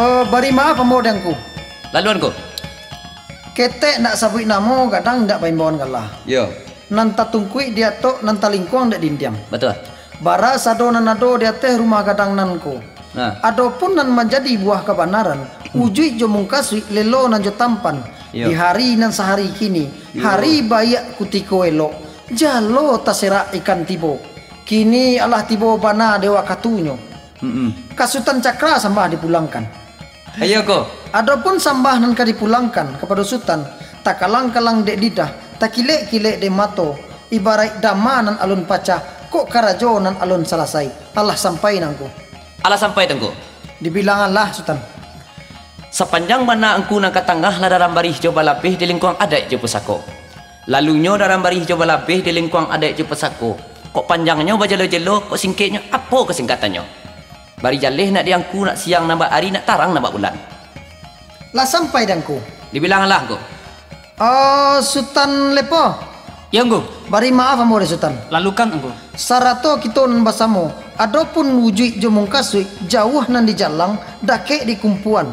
Oh, bari maaf pemodangku. Laluan ko. Ketek nak sabui namo kadang ndak paimbon kalah. Yo. Nan tatungkui dia tok nan talingkuang ndak dindiam. Betul. Bara sado nan ado dia teh rumah kadang nanko. Nah. Adapun nan menjadi buah kebenaran, ujui jo mungkasui lelo nan jo tampan. Yo. Di hari nan sehari kini, hari bayak kutiko elok. Jalo tasera ikan tibo. Kini Allah tibo bana dewa katunyo. Mm Kasutan cakra sambah dipulangkan. Ayo ko. Adapun sambah nan ka dipulangkan kepada sultan, tak kalang-kalang dek didah, tak kilek-kilek de mato, ibarat dama nan alun paca, kok karajo nan alun selesai. Allah sampai nangku. Ala sampai tengko. Dibilang Allah sultan. Sepanjang mana engku nak katangah lah dalam barih coba lapih di lingkuang adat je pusako. Lalunya dalam barih coba lapih di lingkuang adat je pusako. Kok panjangnya bajalo-jalo, kok singkatnya apa kesingkatannya? Bari jalih nak diangku nak siang nambah hari nak tarang nambah bulan. Lah sampai dangku. Dibilang lah ko. Oh, sultan lepo. Ya engko, Bari maaf amore sultan. lalukan engko. Sarato kita nan basamo, adapun wujud jo mungkasui jauh nan di jalang, dake di kumpuan.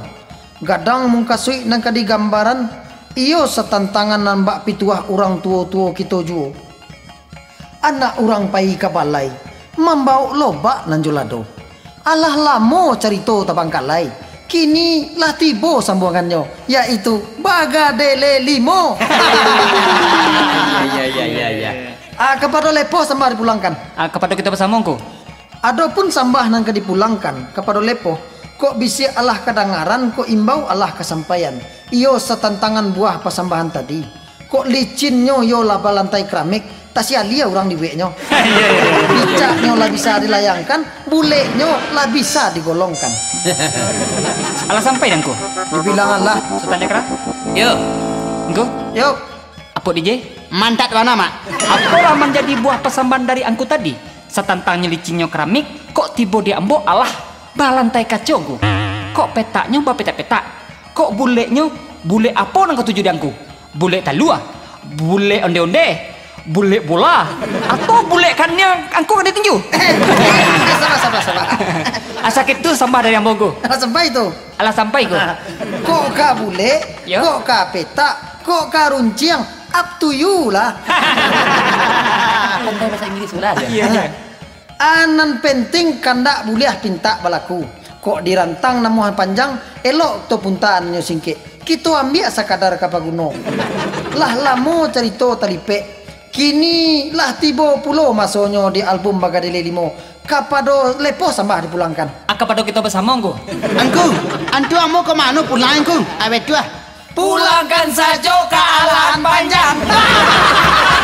Gadang mungkasui nan kadi gambaran, iyo setantangan nan bak pituah orang tua-tua kita juo. Anak orang pai kabalai, mambau lobak nan jolado. Allah lamo carito tabang kalai. Kini lah tibo sambungannya, yaitu Bagadele Limo. Ya ya ya ya. ah, kepada lepo sambah dipulangkan. Ah, kepada kita bersama engko. Adapun sambah nang dipulangkan kepada lepo, kok bisi Allah kadangaran, kok imbau Allah kesampaian. Iyo setantangan buah pasambahan tadi. Kok licinnya yo laba lantai keramik, tasia lia orang diweknya. Bicaknya lah bisa dilayangkan, buleknya lah bisa digolongkan. Ala sampai engko. Dibilang Allah, Sultan Cakra. Yo. Engko, yuk apa DJ? Mantat mana mak? Apalah menjadi buah pesamban dari angku tadi? Setantangnya licinnya keramik, kok tiba di ambo alah balantai kacau ku. Kok petaknya ba petak-petak? Kok buleknya bule apa nang ketujuh di angku? Bule talua? Bule onde-onde? Bule bola? Atau bule kannya angku ada tinju? sabar sabar sabar. Asa itu sambah dari ambo ku. Nah, sampai itu. Alah sampai ku. Kok ka bule, Yo. kok ka petak, kok ka runciang, up to you lah. Pandai bahasa Inggris dia. Iya, iya. Anan penting kandak boleh pinta balaku. Kok dirantang namuhan panjang, elok to puntaan nyo singke. Kita ambil sakadar kapaguno. Lah lamo cerita talipe. Kini lah tibo pulo masonyo di album Bagadele Limo. Kapado lepo sambah dipulangkan. Kepada kita bersama engko. Angku, antu amo ke mana pulang angku? Awet tua. Pulangkan saja ke alahan panjang.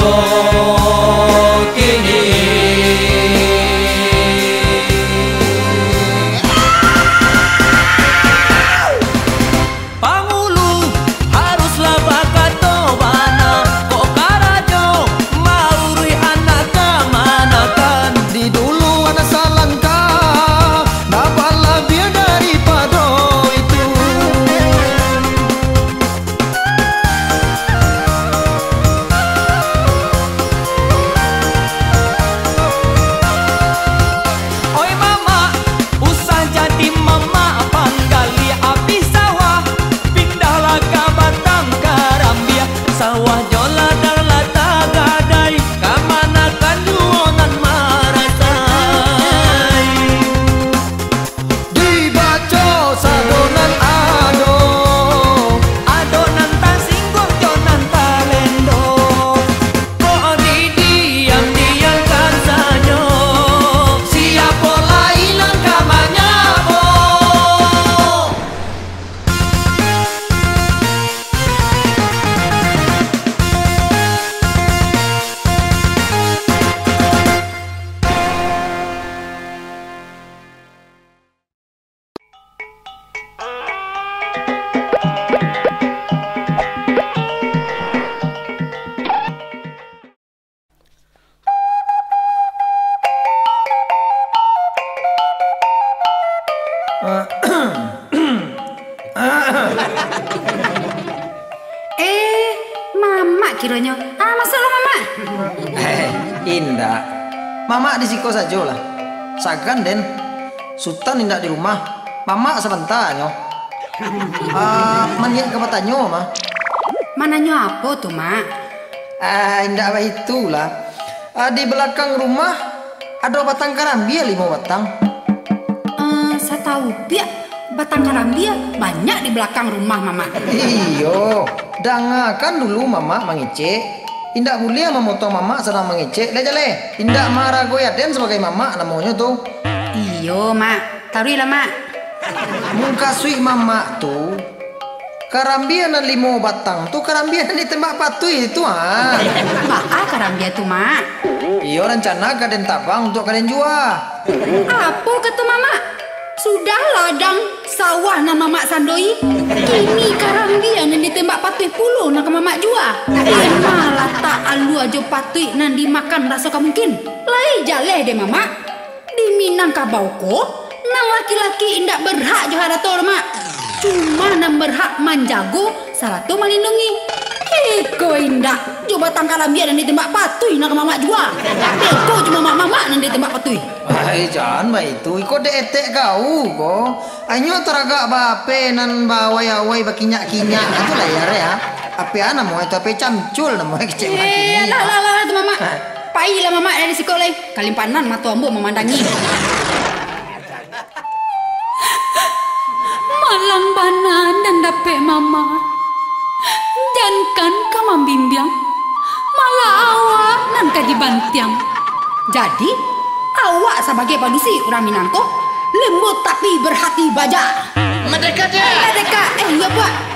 corazón. Sagan den. Sultan indah di rumah. Mama sebentar nyo. Ah, maniat ke batanyo mah. Mananyo apa tuh, Mak? Ah, indah apa itulah. Ah, di belakang rumah ada batang karambia lima batang. Eh, saya tahu pia batang karambia banyak di belakang rumah Mama. Iyo, dangakan dulu mama mengicek. Indak mulia memotong mama sedang mengicek. Lihat le, indak marah goyaden sebagai mama namanya tuh. Iyo, Mak. Taruh lah, Mak. Mungkasui mama tuh Karambia dan limo batang tuh karambia di tembak patui itu ah. Maa karambia tuh, Mak. Iyo rencana kaden tabang untuk kalian jual. Apa kata Mama? Sudah ladang sawah nama Mak Sandoi. Kini karambia nan ditembak patui puluh nak Mama jua. Malah tak alu aja patui nan dimakan rasa mungkin. Lai jale deh Mama. Di Minangkabau ko, nang laki-laki indak berhak jo harator Mak. Cuma nan berhak manjago saratu melindungi. Eko indak, coba tangkalan biar dan ditembak patui nak mama jua. Eko cuma mama nan ditembak patui. Hai jangan bah itu ikut detek kau ko. Anyo teragak bape nan bawa ya wai bakinyak kinyak itu lah ya ya. Apa ana mau itu apa camcul nama kecil Eh, lah lah lah tu mama. Pai lah mama dari sekolah. Kalimpanan mata ambo memandangi. Malang bana dan dapet mama. Jankan kamam bimbiang. Malah awak nan kaji bantiang. Jadi, awak sebagai padusi orang Minangko lembut tapi berhati baja. Merdeka dia. Mereka eh ya buat.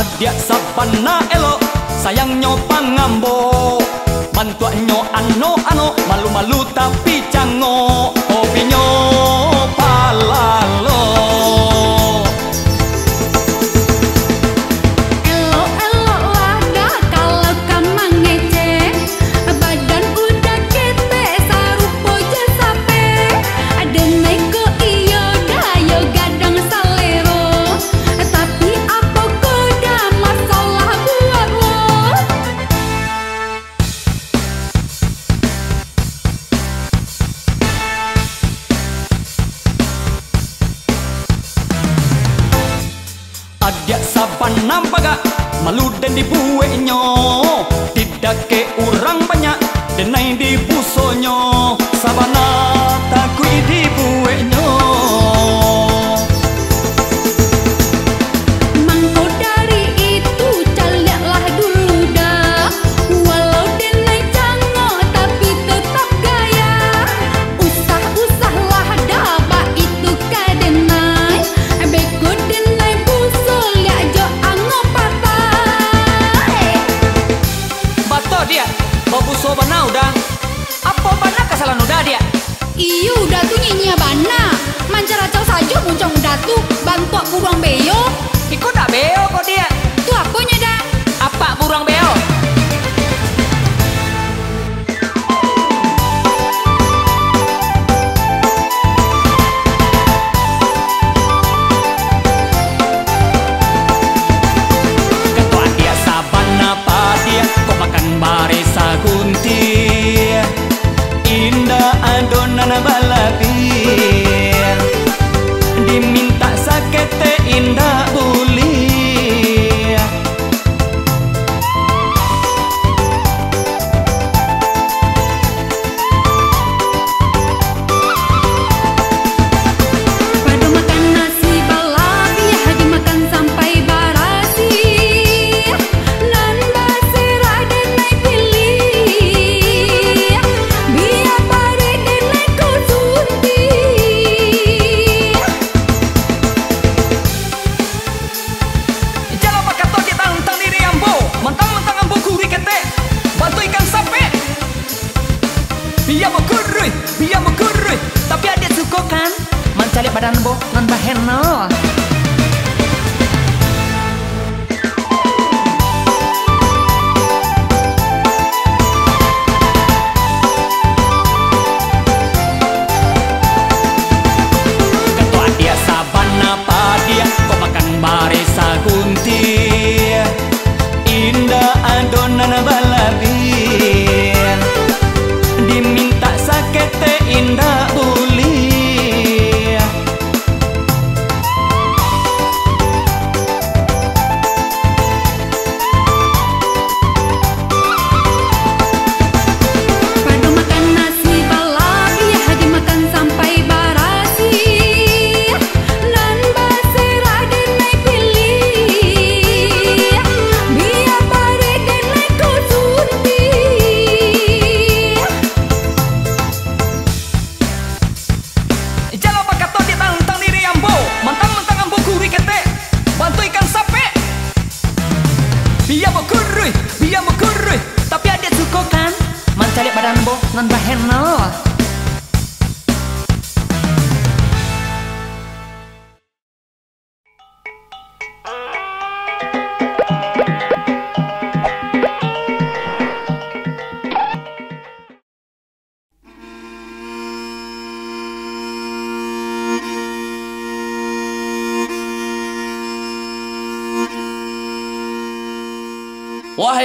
Adia sapana elo sayangnya pangambo Bantuannya ano ano malu-malu tapi cango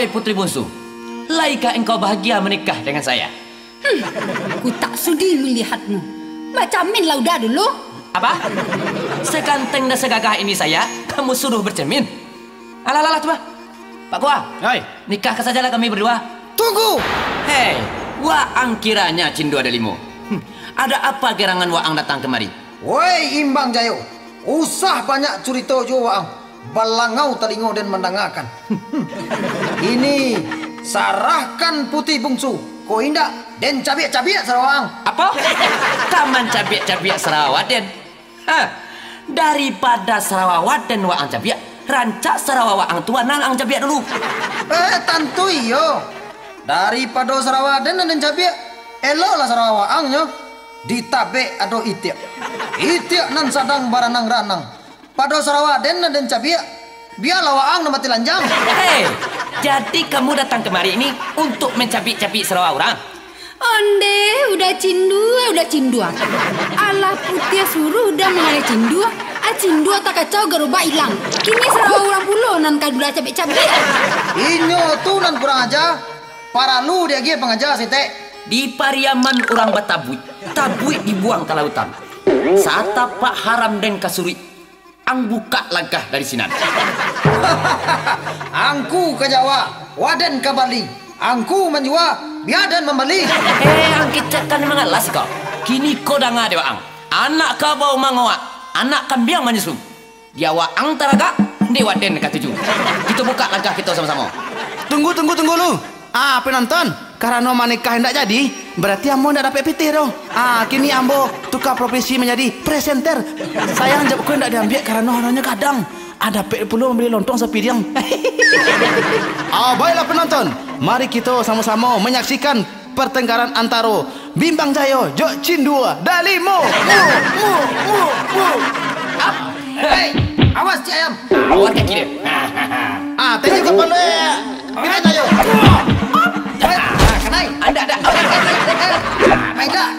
Wahai putri bungsu, laikah engkau bahagia menikah dengan saya? Ku tak sudi melihatmu Macam min lauda dulu Apa? Seganteng dan segagah ini saya, kamu suruh bercermin? Alah, alah, coba. Pak Gua, Hei, nikahkan sajalah kami berdua. Tunggu. Hei, Waang kiranya Cindu ada limo. Hm, ada apa gerangan Waang datang kemari? Woi Imbang Jayo, usah banyak cerita jo waang. Balangau telingo dan mendengarkan. Ini sarahkan putih bungsu. Ko indak dan cabiak-cabiak sarawang. Apa? Taman cabiak-cabiak Sarawak den. Hah, daripada Sarawak dan Waang cabiak, rancak Sarawak Waang tua nang ang cabiak dulu. Eh tentu iyo. Daripada Sarawak dan dan cabiak, eloklah Sarawak angnya. Ditabe ado itiak. Itiak nan sadang baranang ranang. Pada Sarawak dan dan cabiak, biarlah waang nama tilanjang. Hei, jadi kamu datang kemari ini untuk mencabik-cabik Sarawak orang? Onde udah cindua udah cindua Alah putih suruh udah mengalih cindua Ah cindua tak kacau gerubah hilang Kini serah orang pulau nan kadula cabik-cabik Inyo tu nan kurang aja. Para lu dia gie pengajar si teh. Di Pariaman orang Batabuit, tabuit dibuang ke lautan. Sata Pak Haram dan Kasuri, ang buka langkah dari sinan. Angku ke Jawa, Waden ke Bali. Angku menjua, biadan membeli. Eh, ang kicatkan mengalas kau. Kini kau dah ngade waang. Anak kau bau mangoa, anak menyusun. Dia waang taraga, dewa den katuju. Kita buka langkah kita sama-sama. tunggu tunggu tunggu lu. Ah, penonton, karena menikah hendak jadi, berarti ambo hendak dapat PT dong. Ah, kini ambo tukar profesi menjadi presenter. Sayang jawab hendak diambil karena orangnya kadang ada pe puluh membeli lontong sepiring. ah, baiklah penonton, mari kita sama-sama menyaksikan pertengkaran antara Bimbang Jayo, Jok Cindua, Dalimo. Mu, mu, mu, mu. Hei, awas Cik Ayam. Awak kaki dia. Ah, tanya kepala Bimbang Jayo. Ah, kenai. Anda dah.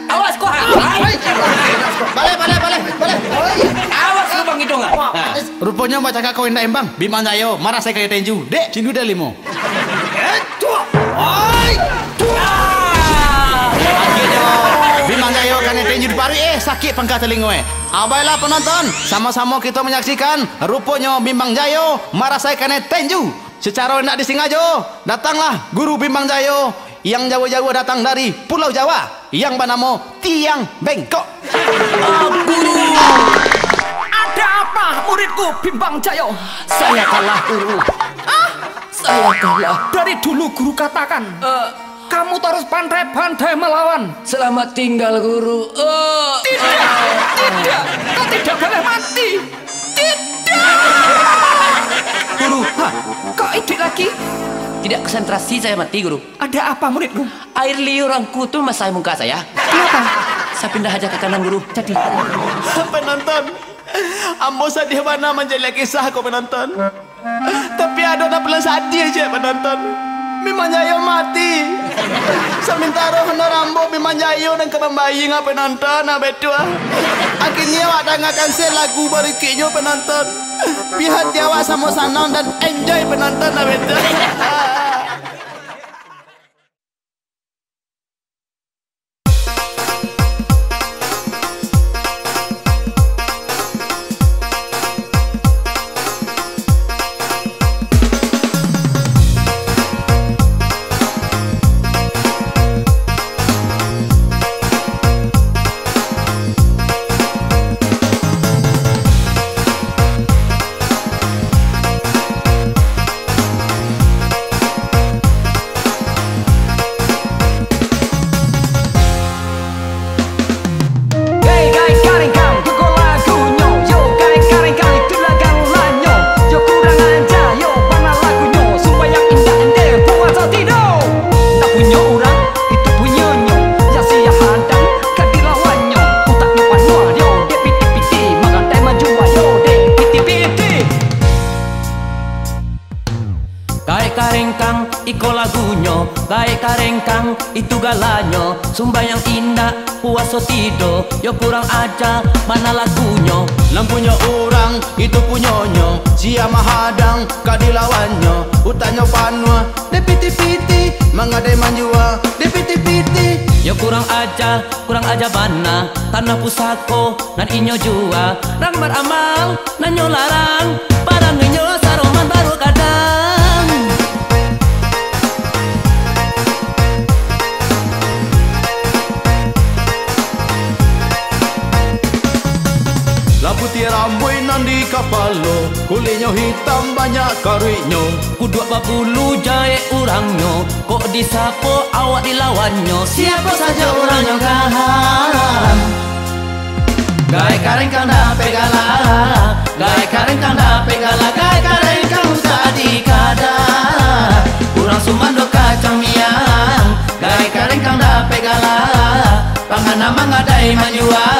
Awas kau. Balik, balik, balik, balik. Awas lubang hidung. ah. Rupanya baca kau indah embang Bimbang Jayo, marah saya kayak tenju. Dek, Cindu Dalimo. Bimbang Jayo kan tenju di pari eh sakit pangkat telingo eh. Abailah penonton, sama-sama kita menyaksikan rupanya Bimbang Jayo marah saya kan tenju. Secara nak disengaja, datanglah guru Bimbang Jayo yang jauh-jauh datang dari Pulau Jawa yang bernama Tiang Bengkok. Ada apa muridku Bimbang Jayo? Saya kalah guru. Saya kalah. Dari dulu guru katakan Eh, Kamu terus pandai-pandai melawan selamat tinggal guru. Eh, Tidak, tidak, kau tidak boleh mati Tidak Guru, kok idik lagi? tidak konsentrasi saya mati guru. Ada apa murid guru? Air liuran kutu masai muka saya. Kenapa? Saya pindah aja ke kanan guru. Jadi. Penonton, ambo di mana menjadi kisah kau penonton. Tapi ada nak pelan sadi aja penonton. Memang yo mati. seminta roh honor ambo memang yo dan kebambayi ngapa penonton nah betua. Akhirnya awak dengarkan saya lagu baru kejo penonton. Pihak dia awak sama sanam dan enjoy penonton lah betul. na mga day maniwala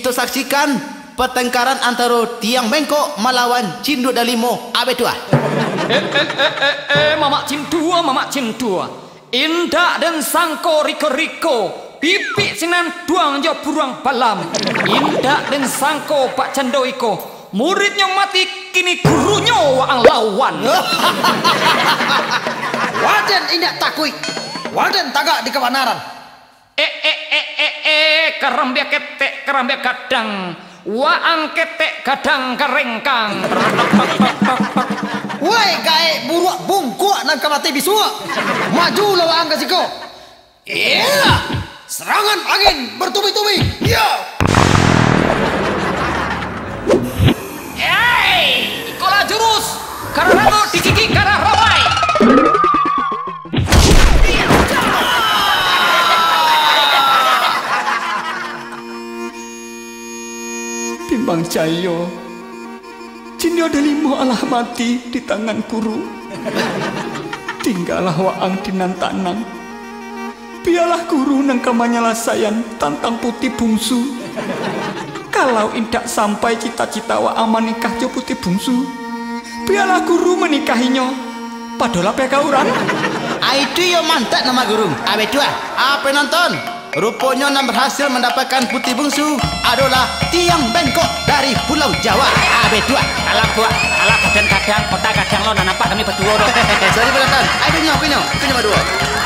kita saksikan pertengkaran antara tiang bengkok melawan Cinduk Dalimo Abe tua. Eh, mamak cintua, mamak cintua. Indak dan sangko riko-riko. Pipi sinan duang jo buruang balam. Indak dan sangko pak candoiko. Muridnya mati kini gurunya waang lawan. Waden indak takui. Waden tagak di kebenaran. Eh eh eh eh eh kerambia ketek kerambia kadang. Waang ketek kadang kerengkang. Woi gae buruak bungkuk nang kamati bisua. Maju lawan angka siko. Iya. Serangan angin bertubi-tubi. Ya. Hei, ikola jurus. Karena dikiki karena Timbang Cayo, Cinyo delimo alah mati di tangan kuru. Tinggalah waang dinan tanang. Pialah guru nang kamanya lasayan tantang putih bungsu. Kalau indak sampai cita-cita waang menikah jo putih bungsu. Pialah guru menikahinya. Padola pekauran. Ah, itu yo mantap nama guru. Abe tua, apa nonton? Rupanya nam berhasil mendapatkan putih bungsu adalah tiang bengkok dari Pulau Jawa. Abe tua. Alah gua, alah kadang-kadang kota kadang lo nampak kami berdua. Sorry penonton. Ayo pinyo, pinyo, pinyo berdua.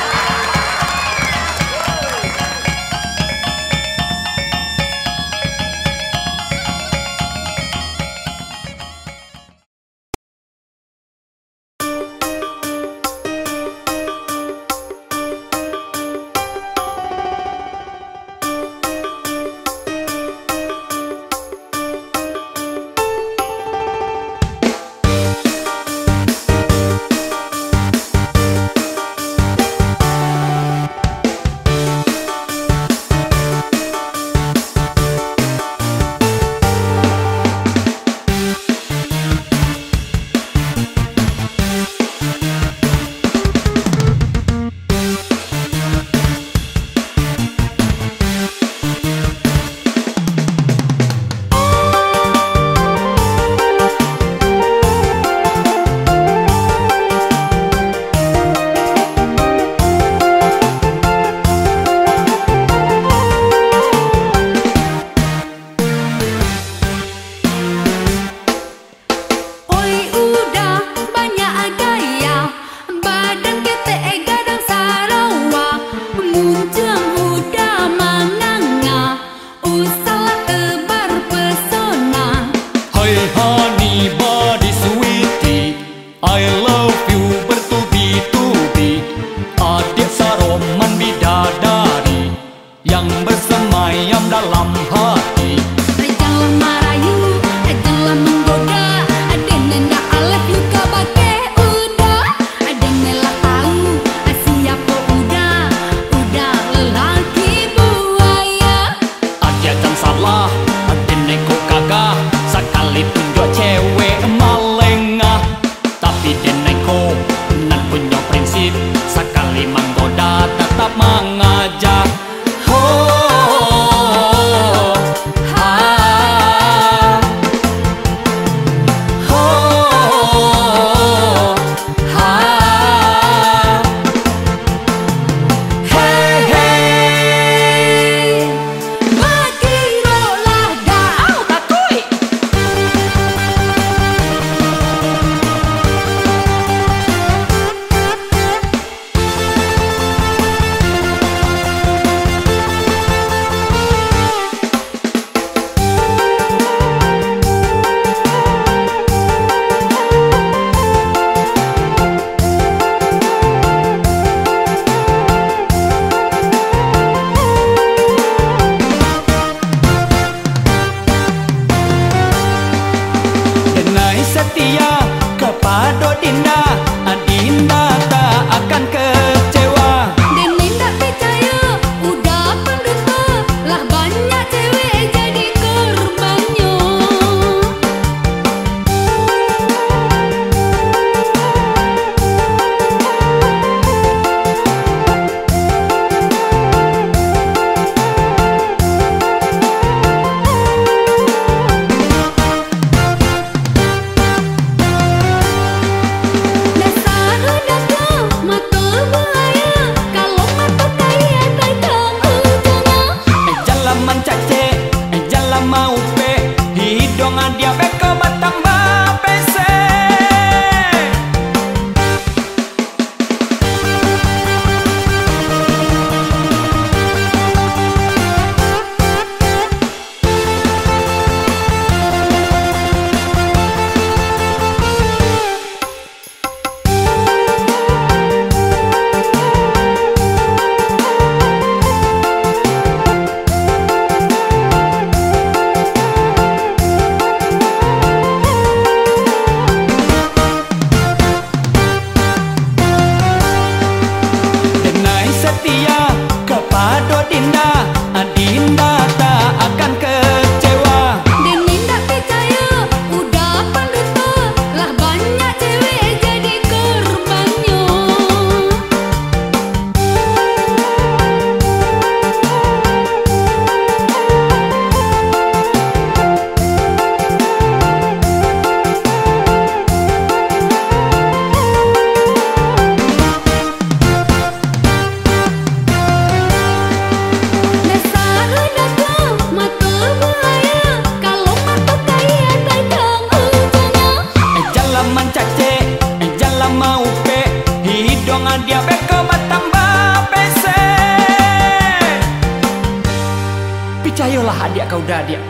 Percayalah adik kau dah adik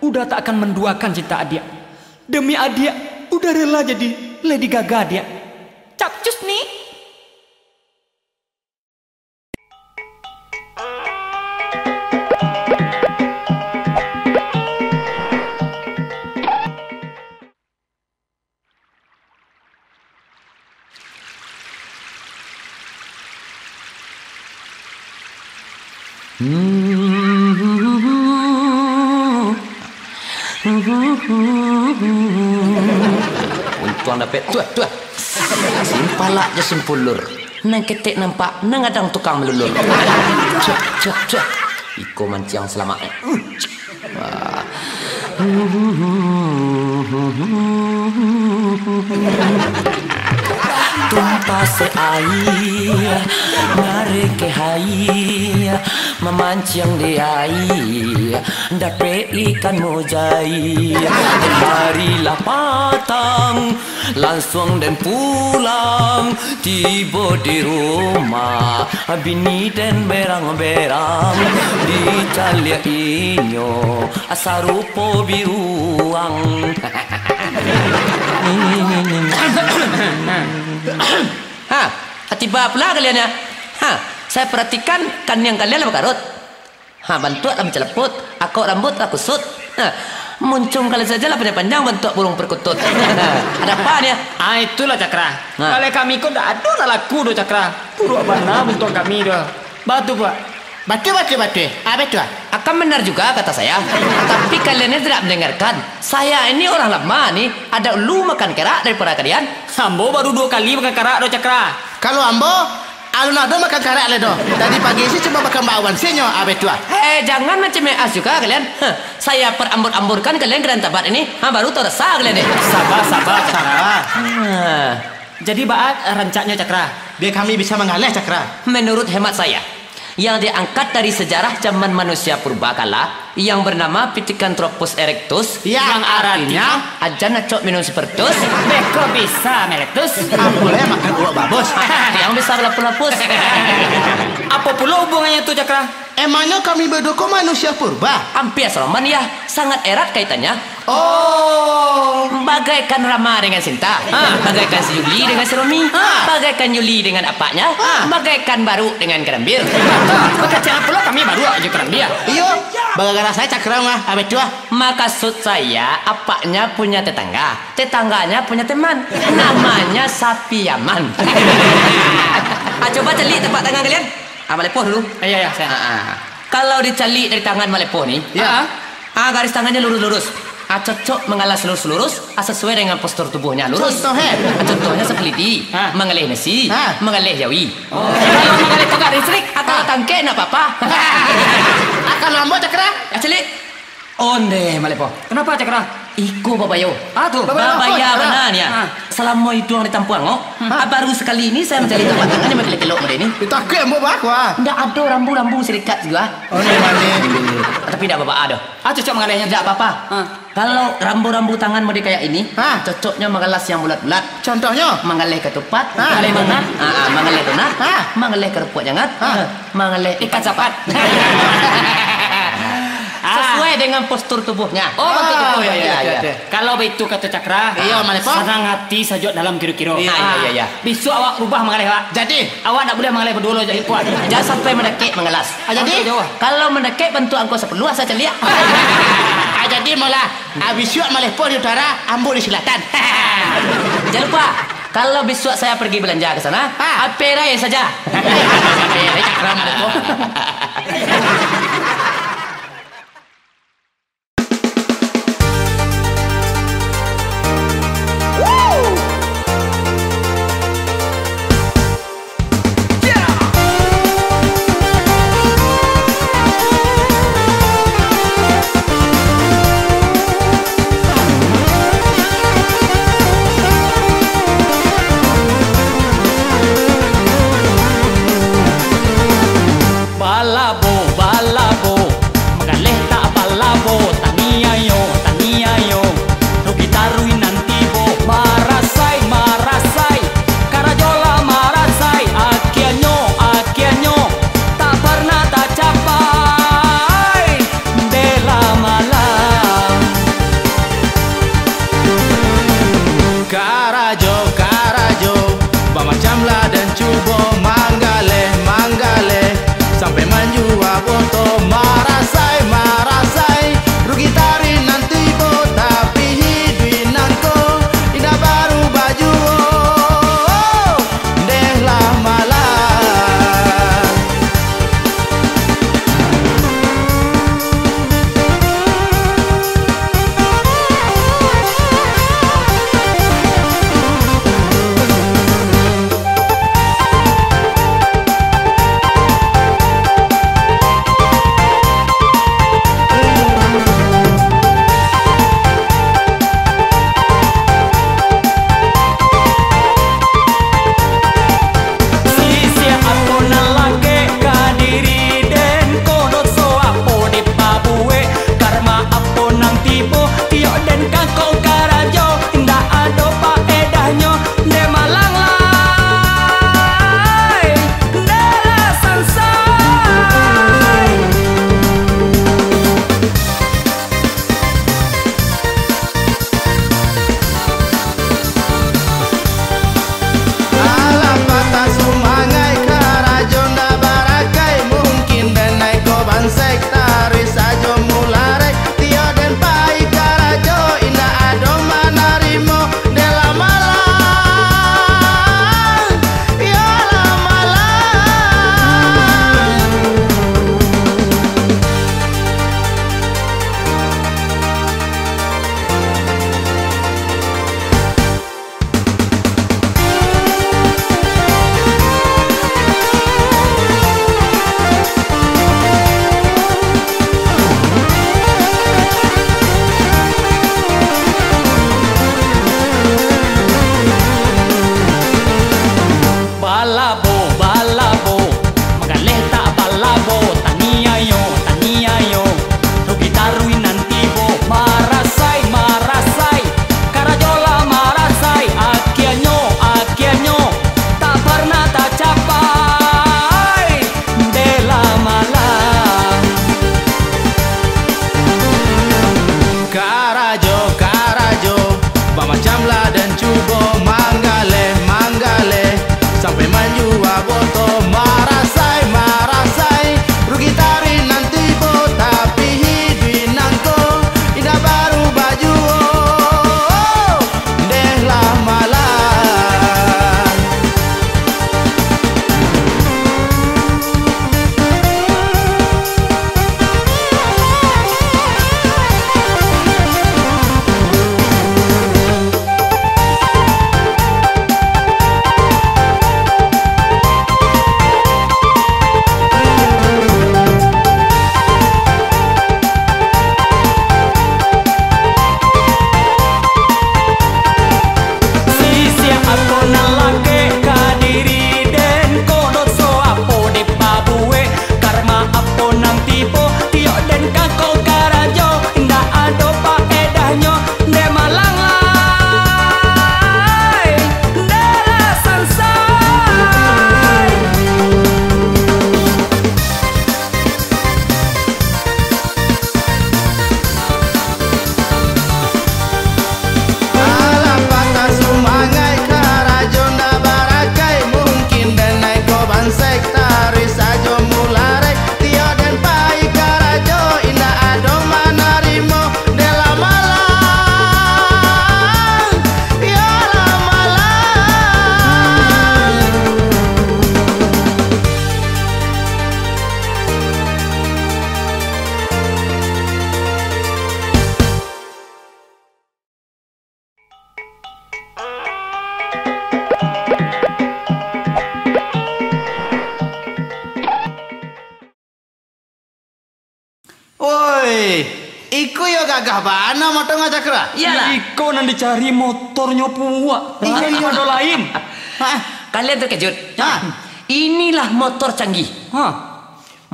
Udah tak akan menduakan cinta adik. Demi adik Udah rela jadi Lady Gaga adik Untung dapat tuah tuah. Simpalak je simpulur. Nang ketek nampak nang adang tukang melulur. Cuak cuak cuak. Iko manciang selamat. Wah. Tumpah se air Ngare ke hai Memancing di air. Dapat ikan mujai Marilah patang Langsung dan pulang. Tiba di rumah Bini dan berang-berang. Di calia inyo Asarupo biruang Ha, tiba pula kalian ya. Ha, saya perhatikan kan yang kalian apa karut. Ha, bantu lah menceleput, aku rambut aku sut. Ha, muncung kali saja lah panjang bentuk burung perkutut. Ada apa nih? Ah itulah Cakra. Nah. Kalau kami kau dah ada lah laku do Cakra. Puru mana bentuk kami do. Batu pak. Batu, batu, batu. Ah, betul. Akan benar juga kata saya. Tapi kalian ini tidak mendengarkan. Saya ini orang lama nih. Ada lu makan kerak daripada kalian. Ambo baru dua kali makan karak do Cakra. Kalau ambo, alun ada makan karak le do. Tadi pagi sih cuma makan bakwan senyo. Ah, betul. Eh, jangan macam meas juga kalian. Hah, saya perambur-amburkan kalian ke tempat ini. Ha, baru tahu rasa kalian nih. Sabar sabar Cakra. Jadi baat rancaknya Cakra. Biar kami bisa mengalah cakra. menurut hemat saya, yang diangkat dari sejarah zaman manusia purbakala yang bernama Pithecanthropus erectus Yang artinya aja nacok minum sepertus Beko bisa meletus. Boleh makan uak babos. yang bisa lapus-lapus Apa pula hubungannya tuh Cakra? Emangnya kami berdua kok manusia purba? hampir Roman ya sangat erat kaitannya Oh, bagaikan Rama dengan Sinta ha, bagaikan si Yuli dengan si Romi Ha. bagaikan Yuli dengan apaknya Ha. bagaikan Baru dengan Kerambir cara pula kami baru aja kerang dia. iyo. Bagara saya cakra mah, abet dua. Maksud saya, apanya punya tetangga, tetangganya punya teman. Namanya sapi Yaman. ah, coba celi tempat tangan kalian. Ah, malepoh dulu. Iya, iya, saya. Ah, ah. Kalau dicali dari tangan malepoh nih, Ya. ah, garis tangannya lurus-lurus. Ah, cocok mengalas lurus-lurus, ah, sesuai dengan postur tubuhnya lurus. Contohnya? Ah, contohnya sekeliti, Ah. mengalih nasi, Ah. mengalih jawi. Oh, kalau mengalir tukar listrik, Atau tangke nak apa-apa. Akan lambo cakra. Ah, celi. Onde malepoh. kenapa cakra? Iko babayo. Tuh. Babaya benar ya. Ah. Selama itu di Tampuang, oh. Ah, baru sekali ini saya mencari tempat tangannya makin kelok pada ini. Ditakut ambo baku ah. Tidak ada rambu-rambu serikat juga. Oh, ni mana? Tapi tidak apa-apa ada. Ah, cocok mengalirnya. Tidak apa-apa. Ah. Kalau rambu-rambu tangan mau kayak ini, Ah. cocoknya mengelas yang bulat-bulat. Contohnya? Mengalih ketupat, Ah. mengalih mengat, ah, ah, mengalih donat, mengalih kerupuk jangat, mengalih Ikan sapat. sesuai dengan postur tubuhnya. Oh, betul betul. Ah, ya, iya, iya. Kalau begitu kata Cakra, Iya, Malepo. Senang hati saja dalam kira-kira. Iya, iya, iya, iya. Besok awak rubah mengalir, Pak. Jadi, Awak tak boleh mengalir berdua jadi kuat. Jangan sampai mendekik mengelas. ah, jadi? Kalau mendekik bentuk angkau seperlu asa celia. ah, jadi mula. Habis yuk malepo di utara, ambo di selatan. Jangan lupa kalau besok saya pergi belanja ke sana, Ah. aperai saja. Eh, cakra malepo. Dicari motornya puak. Iya, iya. Ada lain. Kalian terkejut? Hah? Inilah motor canggih. Hah.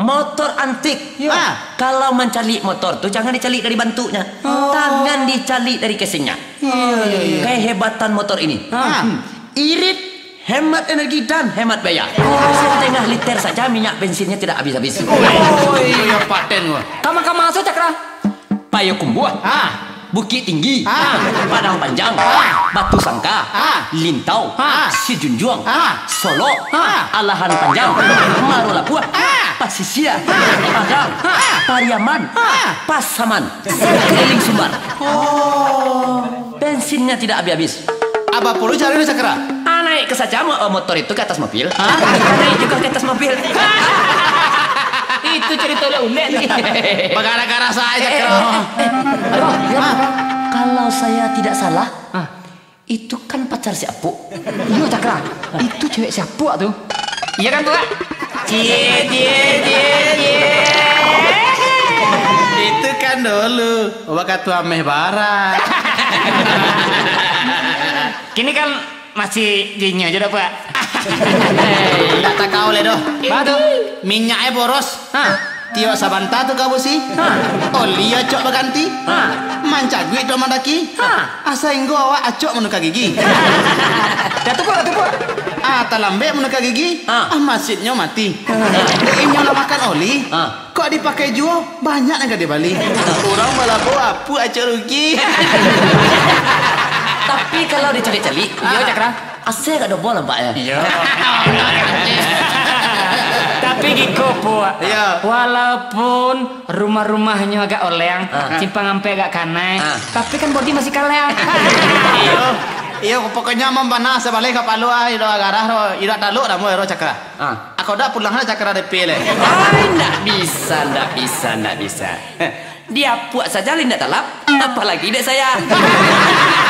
Motor antik. Ya. Kalau mencalik motor tuh jangan dicalik dari bantuknya. Tangan dicalik dari casingnya. Kehebatan motor ini. Hah? Irit, hemat energi dan hemat biaya. Setengah liter saja minyak bensinnya tidak habis-habis. Oh, iya paten gua. Kama-kama masuk cakra. Payokumbuh, Ah, Bukit Tinggi, Ah. Padang Panjang, Batu Sangka, Ah. Lintau, Ah. Sijunjuang, Ah. Solo, Ah. Alahan Panjang, Marulapua, Pasisia, Padang, Pariaman, Pasaman, sekeliling Sumbar. Oh. Bensinnya tidak habis-habis. apa perlu cari lu cakra? Ah, naik ke saja mo- motor itu ke atas mobil. Naik juga ke atas mobil. Itu cerita udah unik nih. Bagara-gara saya Eh, eh, cakra. eh, eh, aduh, ya. Kalau saya tidak salah, itu kan pacar si Apu. Iya cakra. Itu cewek siapa tuh? Iya kan tuh kak? Cie cie cie cie. Itu kan dulu bakat tua meh bara. Kini kan masih jinyo aja dah pak. Tak tak kau le doh. Batu. Minyaknya boros. Tio sabanta tu kau sih. Oli acok berganti. Manca duit do mandaki. Asa inggo awak acok menuka gigi. Dah tu pak, dah tu pak. Ah, talambe menuka gigi. Ah. Ah, masjidnya mati. Inyo nak makan oli. Ah. Kok dipakai jual banyak nak di Bali. Orang malah bawa apa acok rugi. Tapi kalau dicari-cari, Iya cakra. Asal gak ada bola mbak ya. Iya. Tapi Giko puak. Iya. Walaupun rumah-rumahnya agak oleang, Ah. simpang ampe agak kanai, Ah. tapi kan body masih kaleang. Iyo. Iyo pokoknya membana sebalik ke Palu ah iro agarah ro iro taluk dah iro cakra. Ah. Aku dah pulang dah cakra DP le. Ay, ndak bisa, ndak bisa, ndak bisa. Dia puak saja linda talap, apalagi dek saya.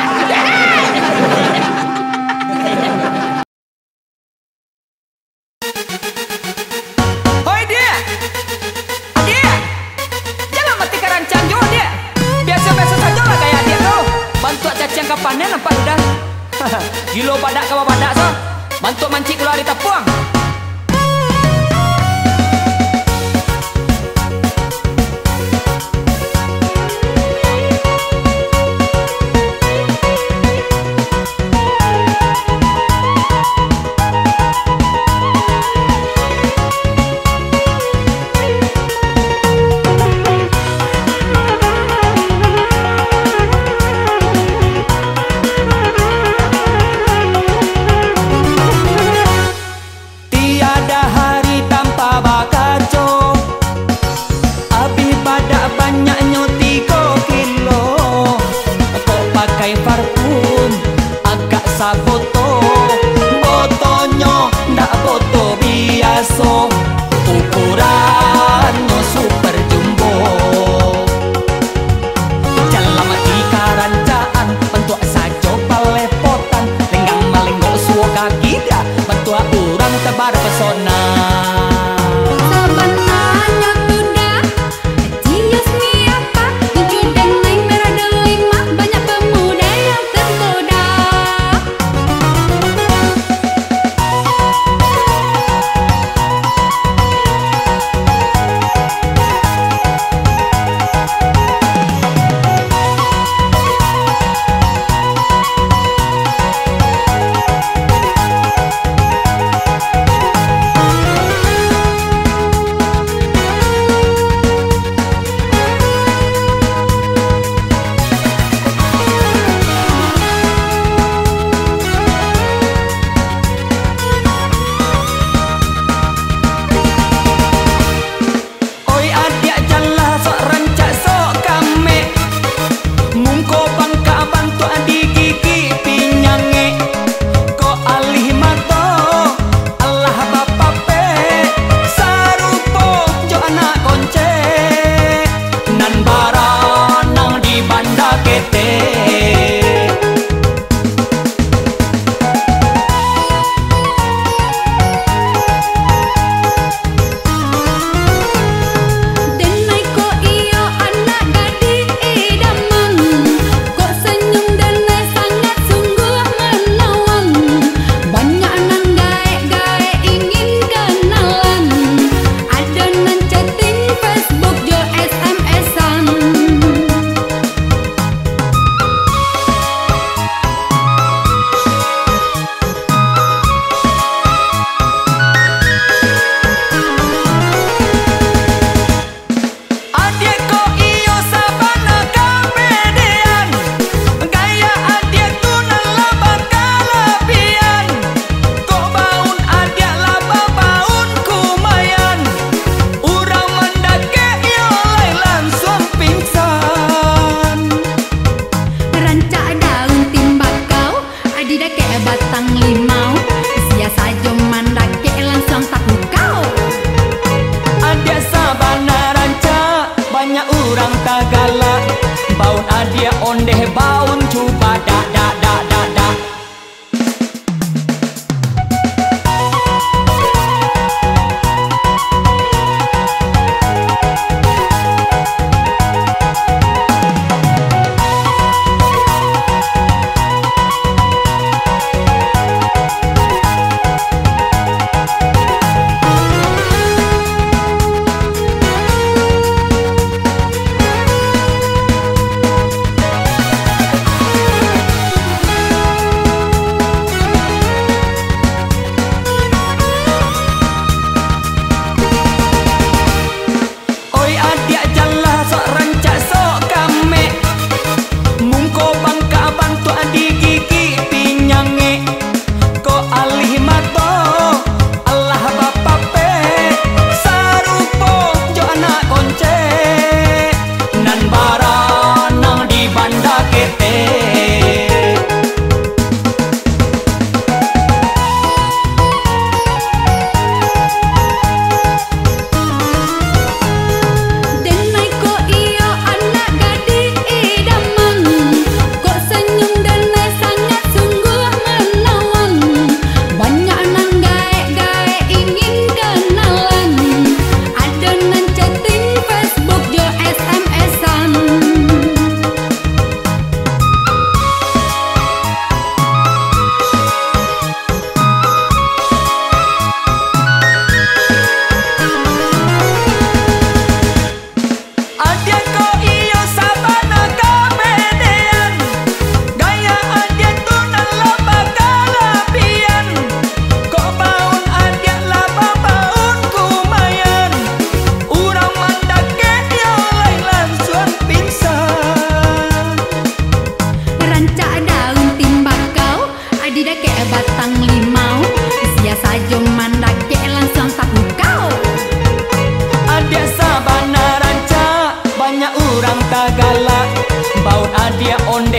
hadiah on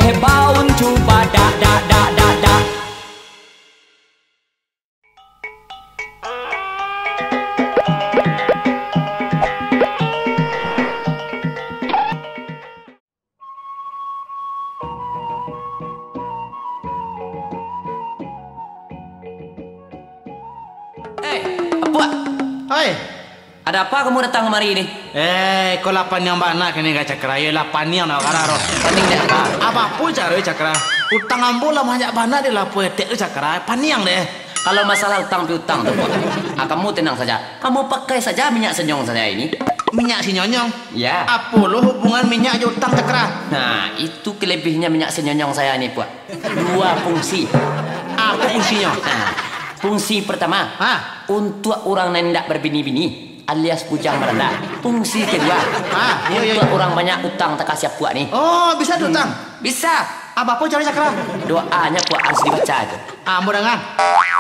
Kamu datang kemari ini? Eh, kau lapan yang bana kini gak cakra, ya lapan yang nak kararo. Paning dek apa? Apa pun cara cakra. Utang ambo lah banyak bana dia lah poetek cakra, paniang deh. Kalau masalah utang piutang tuh. Ah, kamu tenang saja. Kamu pakai saja minyak senyum saya ini. Minyak si nyonyong. Ya. Apa lo hubungan minyak aja utang cakra? Nah, itu kelebihnya minyak senyonyong saya ini, Pak. Dua fungsi. Apa fungsinya? Nah, fungsi pertama, Hah? untuk orang yang tidak berbini-bini alias bujang merendah. Fungsi kedua, Ah, iya, iya, untuk iya. orang banyak utang tak kasih puak nih. Oh, bisa tuh utang. Bisa. Apa pun cara cakra? Doanya puak harus dibaca itu. Ah, mau dengar?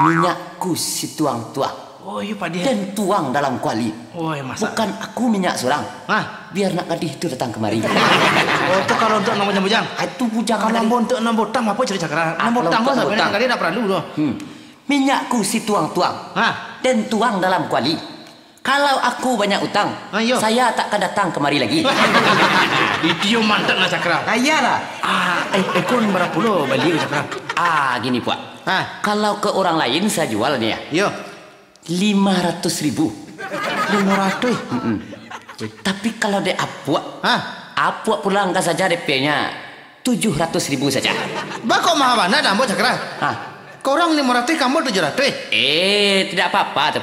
Minyakku si tuang tuang Oh, iya Pak dia. dan tuang dalam kuali. Oh, iya masa. Bukan aku minyak seorang. Ah, Biar nak gadih itu datang kemari. oh itu kalau untuk nombor bujang. Ah, Itu bujang Kalau untuk nombor tang apa cara cakra? Ah, Nombor kalau tang untuk masa kali tak perlu loh. Hmm. Minyakku si tuang-tuang Hah? dan tuang dalam kuali. Kalau aku banyak utang, Ayo. saya tak akan datang kemari lagi. Itu mantap lah cakra. Ayalah. Ah, eh, eh, kon berapa puluh balik cakra? Ah, gini puak. Ah, Kalau ke orang lain saya jual nih ya, yo. 500 ribu. Lima ratus. Tapi kalau dia apuak, Hah? apuak pulangkan saja DP-nya 700 ribu saja. Bakok maha mana dah cakra? Hah. Kau orang lima ratus, kamu tujuh ratus. Eh, tidak apa-apa tuh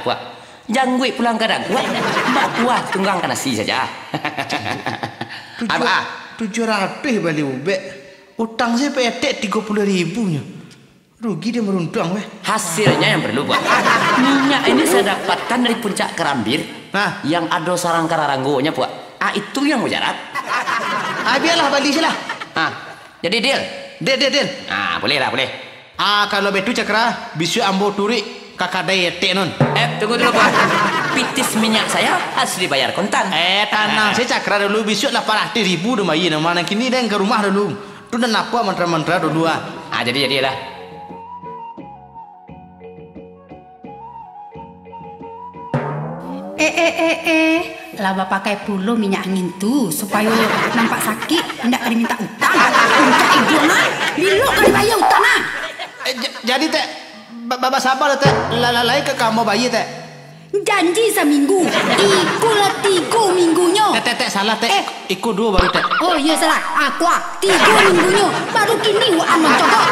puak. Janggui pulang ke kuat. Mbak kuat tunggang nasi saja. apa? Tujuh ratus balik ubek. Utang saya petek tiga puluh ribunya. Rugi dia meruntung weh. Hasilnya yang perlu buat. Minyak ini saya dapatkan dari puncak Kerambir. Nah. Yang ada sarang kararanggonya puak. Ah itu yang mujarab. Ah, biarlah balik sih lah. Ah, jadi deal. Del, del, del. Ah, boleh lah, boleh. Ah, kalau betul cakra, bisu ambo turi kakak daya tek non. Eh, tunggu dulu, Pak. Pitis minyak saya harus dibayar kontan. Eh, tanang saya cakra dulu bisu lapan ratus ribu dah bayi nama nak kini dan ke rumah dulu. Tu dan apa mantra-mantra dulu ah. Ah, jadi jadi lah. Eh eh eh eh, laba pakai puluh minyak angin tu supaya nampak sakit, hendak kali minta utang. Puncak ibu nah, bila kali bayar utang nah. Eh, j- jadi teh, baba sabar teh, lalai ke kamu bayi teh. Janji seminggu, ikulah tiga minggunya. Teh, teh, salah teh. Eh. Ikut dua baru teh. Oh iya salah, aku ah, tiga minggunya baru kini wa aman cokok.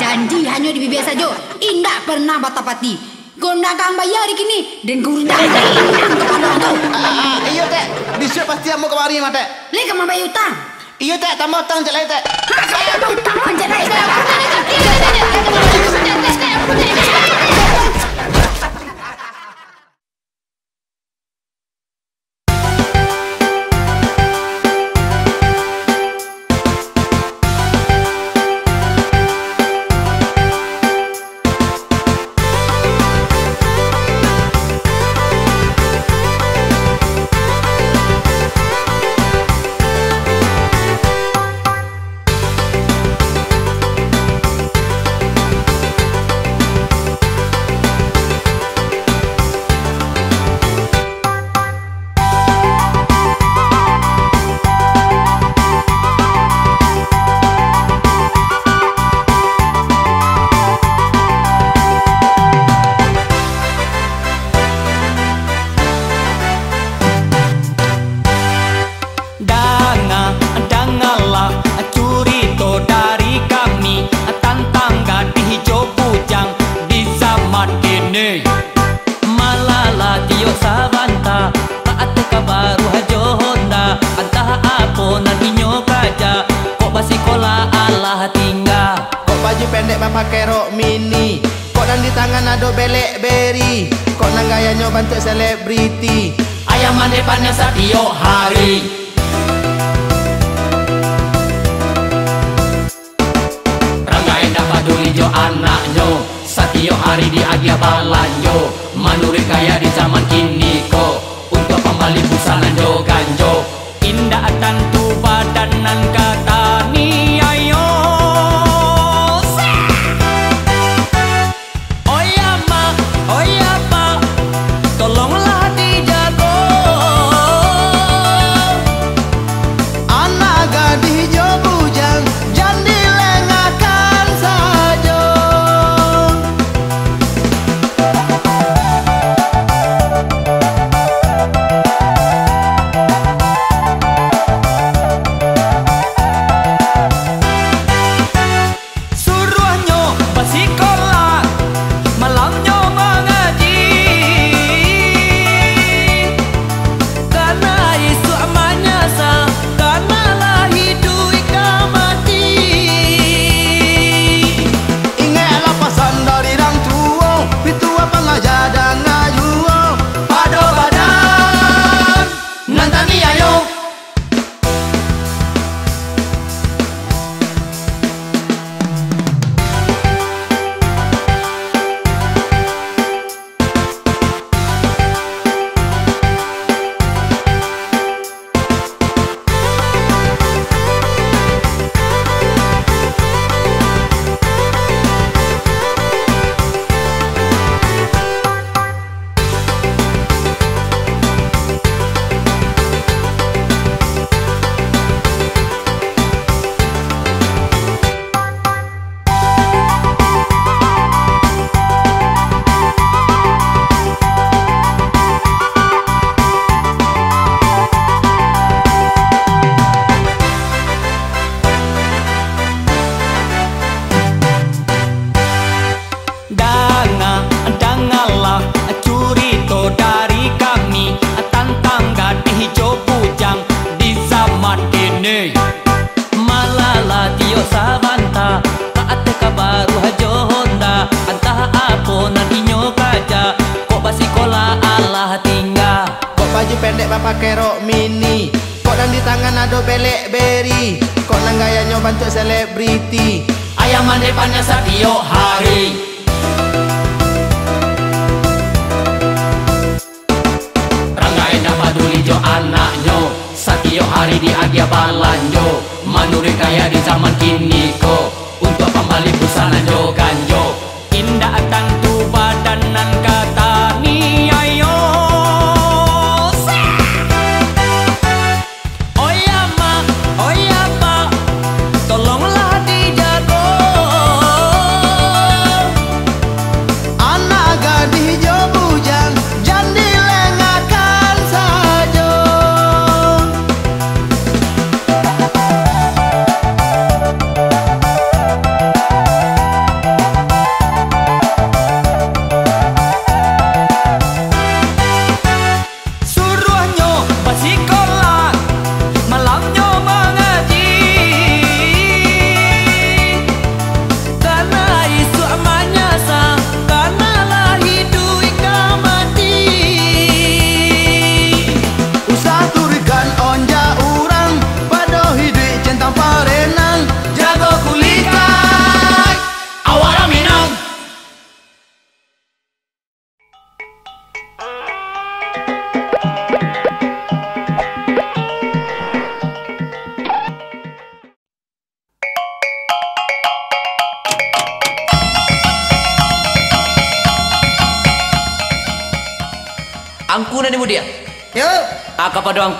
Janji hanya di bibir saja, indak pernah batapati. Gondang kang bayar di kini dan gurindang kepala tu. Ah, ah, iya teh, bisu pasti kamu kemari mah teh. Lek kamu bayar utang. Iya teh, tambah utang lain teh. Ha, saya ada utang panjat naik. Danga, selebriti. Ayam mane satio hari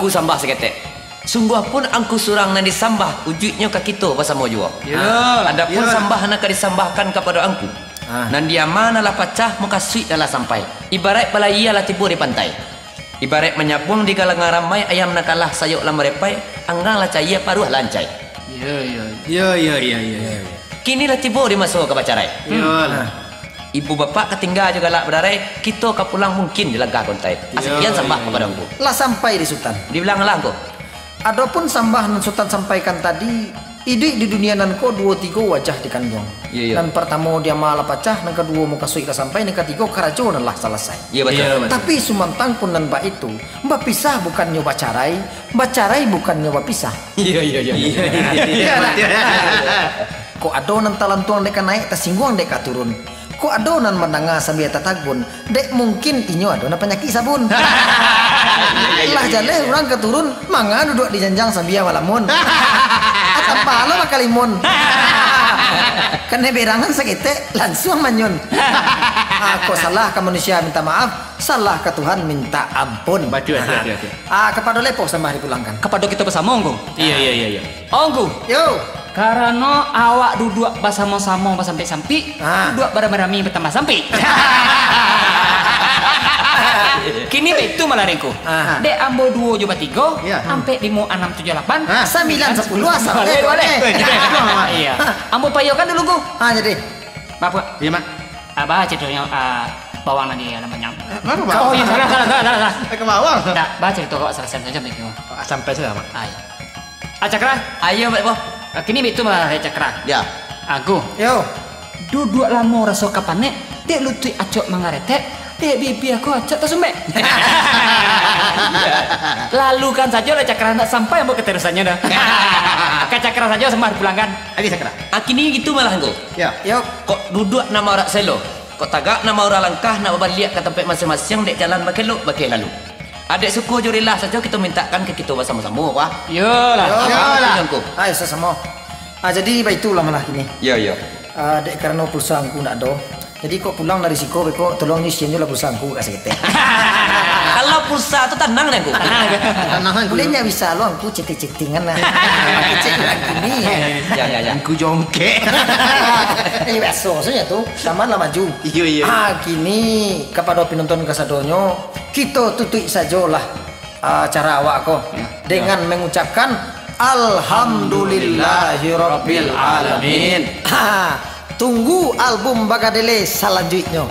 Angku sambah seketek. Sungguh pun angku surang nan disambah Ujuknya ke kita pasal mau jua Ya, Adapun ya. sambah nak disambahkan kepada angku. Nan dia mana lah pacah muka suit dah lah sampai. Ibarat pala ia lah tipu di pantai. Ibarat menyapung di kalangan ramai Ayam nak kalah sayuk lah merepai Anggang lah cahaya paruh lancai. Ya ya ya. Ya Kini lah tipu di masuk ke pacarai. Ya Ibu bapak ketinggal juga lah berdarai Kita ke pulang mungkin dilegah kontai Asekian sambah kepada angku lah sampai di Sultan. Dibilang lah angku Adapun sambah nan Sultan sampaikan tadi, ide di dunia nan ko dua tiga wajah di kandung. Iya, iya. Dan pertama dia malah pacah, nan kedua muka suik dah sampai, nan ketiga karajo nan lah selesai. Iya betul Tapi sumantang pun nan mbak itu, mbak pisah bukan nyoba carai, mbak carai bukan nyoba pisah. Iya iya iya Iya nan talantuang deka naik, tersinggung deka turun. Kok ada nan menangah sambil tatagbun, dek mungkin inyo ada nan penyakit sabun. lah jale orang keturun, mangga duduk di janjang sambil malamun. Atau pala bakal limun. Kena berangan sakit langsung manyun. Aku salah ke manusia minta maaf, salah ke Tuhan minta ampun. Baca, baca. Ah kepada lepo sama dipulangkan. Kepada kita bersama Onggo. Iya iya iya iya Onggo. Yo, Karena awak duduk bersama-sama sampai-sampai, Ah. duduk bareng-bareng pertama sampai. Kini itu malah rengku. Ah. Dek ambo dua coba tiga, sampai lima enam tujuh delapan. sembilan sepuluh asal. Boleh, boleh. Eh, Iya. Ambo payokan dulu gua. Ah jadi, Bapak, Iya mak abah ceritanya ah, bawang lagi namanya. Mana Oh iya, salah, salah, salah, salah. Ke bawah Nah, baca cerita kau selesai saja begitu. Sampai saya mak Ah, iya. Ah, cakra. Ayo Pak Boh. Ah, Kini itu malah saya cakra. Ya. Aku yo. duduk lama rasa kapane, dek lutui acok mangarete, dek bibi aku acok tak sumek. Lalu kan saja lah cakra nak sampai mau keterusannya dah. Ke cakra saja semar pulangkan. Lagi sakra Akini gitu malah engkau. Ya Yo, Kok duduk nama orang selo. Kok tagak nama orang langkah nak balik ke tempat masing-masing dek jalan bakal lu bakal lalu. Adek suku jurilah saja kita mintakan ke kita bersama-sama wah. Yolah. Engkau. ayo sesama. Ah jadi baik itulah malah kini. Ya ya. Ah dek karena pulsa aku nak do. Jadi kok pulang dari siko beko tolong nyusian lah pulsa aku kasih kita. Kalau pulsa tu tenang deh engkau. Tenang Bolehnya bisa lo aku ceting-cetingan lah. Cek lagi ni. Ya ya ya. Aku jongkek Eh biasa saja tuh, sama lah maju. Iya, iya. Ah kini kepada penonton kasadonyo kita tutup saja lah acara awak ko dengan mengucapkan Alhamdulillahirabbil alamin. Tunggu album Bagadele selanjutnya.